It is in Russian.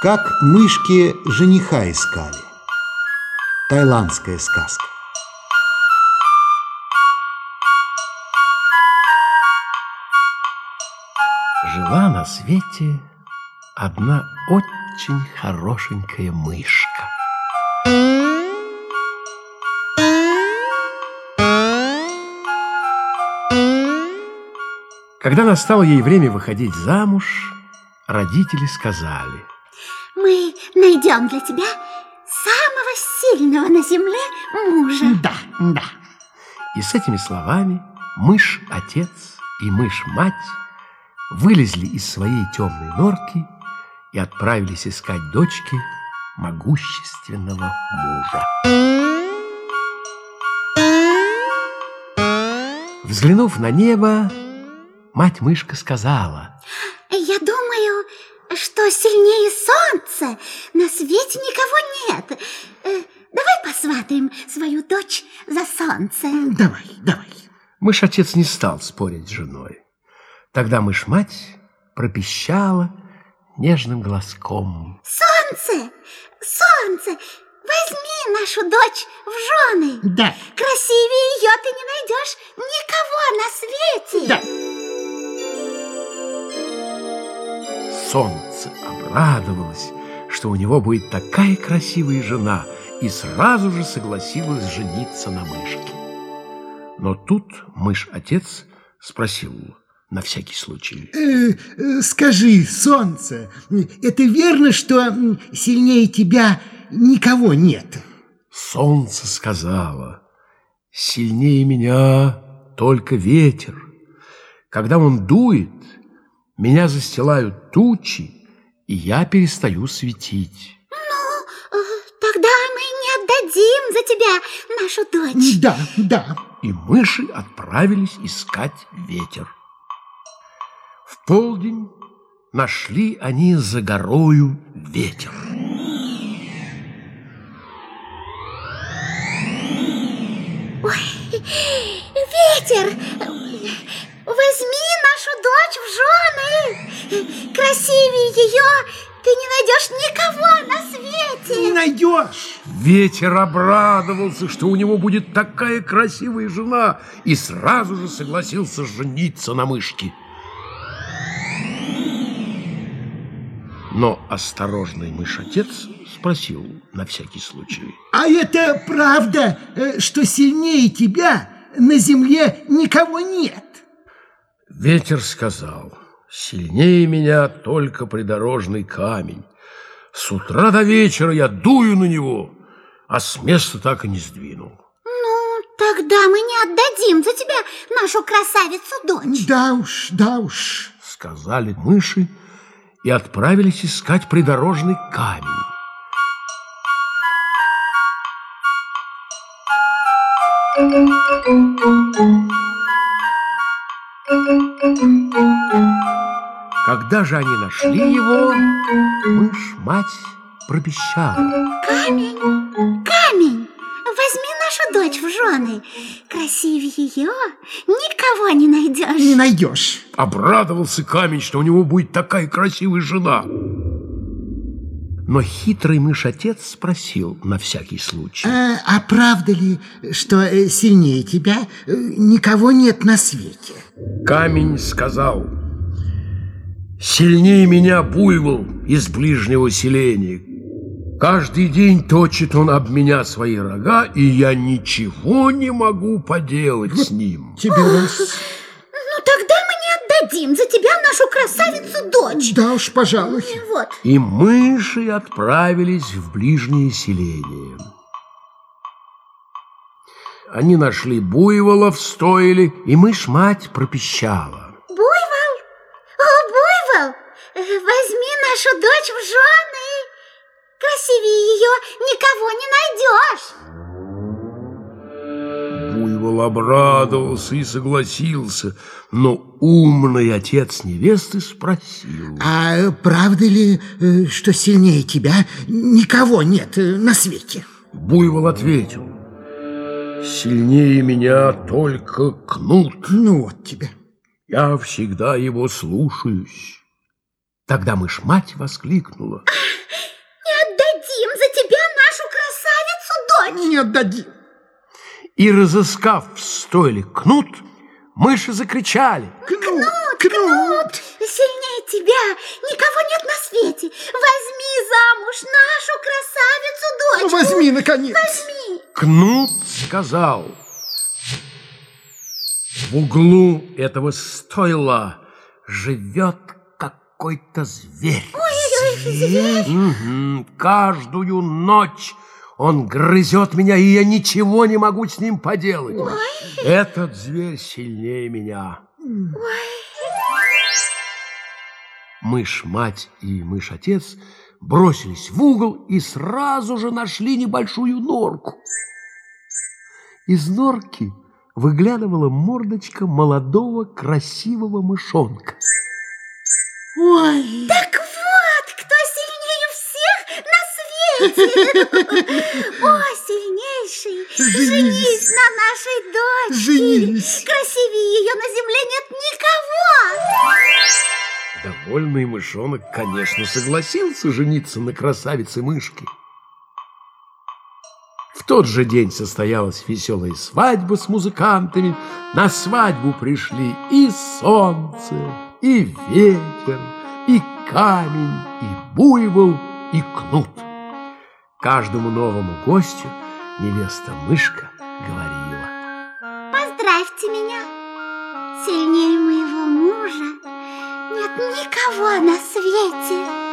Как мышки жениха искали. Таиландская сказка. Жила на свете одна очень хорошенькая мышка. Когда настало ей время выходить замуж, родители сказали, Мы найдем для тебя самого сильного на земле мужа. Да, да. И с этими словами мышь-отец и мышь-мать вылезли из своей темной норки и отправились искать дочки могущественного мужа. Взглянув на небо, мать-мышка сказала, Я думаю, что сильнее солнца на свете никого нет. Э, Давай посватаем свою дочь за солнце. Давай, давай. Мышь-отец не стал спорить с женой. Тогда мышь-мать пропищала нежным глазком. Солнце, солнце, возьми нашу дочь в жены. Да, Красивее ее ты не найдешь никого на свете. да. Солнце обрадовалось, что у него будет такая красивая жена, и сразу же согласилась жениться на мышке. Но тут мышь-отец спросил на всякий случай. Э, э, скажи, солнце, это верно, что сильнее тебя никого нет? Солнце сказала, сильнее меня только ветер. Когда он дует, меня застилают тучи, и я перестаю светить. Э, Тогда мы не отдадим за тебя нашу дочь. Да, да. и мыши отправились искать ветер. В полдень нашли они за горою ветер. Ветер, возьми нашу дочь в жены. Красивее ее ты не найдешь никого на Не свете. найдешь. Ветер обрадовался, что у него будет такая красивая жена, и сразу же согласился жениться на мышке. Но осторожный мышь-отец спросил на всякий случай. А это правда, э, что сильнее тебя на земле никого нет? Ветер сказал, сильнее меня только придорожный камень. С утра до вечера я дую на него, а с места так и не сдвинул. Ну, тогда мы не отдадим за тебя нашу красавицу-дочь. Да уж, да уж. Сказали мыши и отправились искать придорожный камень. Когда же они нашли его, мышь-мать пропищала. Камень, камень, возьми нашу дочь в жены. Красивее ее никого не найдешь. Не найдешь. Обрадовался камень, что у него будет такая красивая жена. Но хитрый мышь-отец спросил на всякий случай. А, а правда ли, что э, сильнее тебя э, никого нет на свете? Камень сказал, «Сильнее меня буйвол из ближнего селения. Каждый день точит он об меня свои рога, и я ничего не могу поделать с ним». Тебе раз. Ну, тогда мы не отдадим за тебя нашу красавицу-дочь. Да уж, пожалуй. Вот. И мыши отправились в ближнее селение. Они нашли буйвола в стойле, и мышь-мать пропищала. Буйвол, о, буйвол, э, возьми нашу дочь в жены. Красивее ее никого не найдешь. Буйвол обрадовался и согласился, но умный отец невесты спросил. А правда ли, э, что сильнее тебя никого нет э, на свете? Буйвол ответил, сильнее меня только кнут, Ну вот тебе. я всегда его слушаюсь. Тогда мышь мать воскликнула. Не отдадим за тебя нашу красавицу, дочь! Не отдадим! И, разыскав в стойле кнут, мыши закричали. Кнут, кнут! кнут! Сильнее тебя! Никого нет на свете! Возьми замуж нашу красавицу, дочь! Ну, возьми, наконец! Возьми! Кнут сказал. В углу этого стойла живет какой-то зверь. Мгм. Каждую ночь он грызет меня, и я ничего не могу с ним поделать. Этот зверь сильнее меня. Мышь-мать и мышь-отец бросились в угол и сразу же нашли небольшую норку. Из норки выглядывала мордочка молодого красивого мышонка. Ой, Так вот, кто сильнее всех на свете. О, сильнейший, Женись. на нашей дочке. Женись. Красивее ее на земле нет никого. Довольный мышонок, конечно, согласился жениться на красавице мышки. В тот же день состоялась веселая свадьба с музыкантами. На свадьбу пришли и солнце, и ветер, и камень, и буйвол, и кнут. Каждому новому гостю невеста-мышка говорила. Поздравьте меня. Сильнее моего мужа нет никого на свете.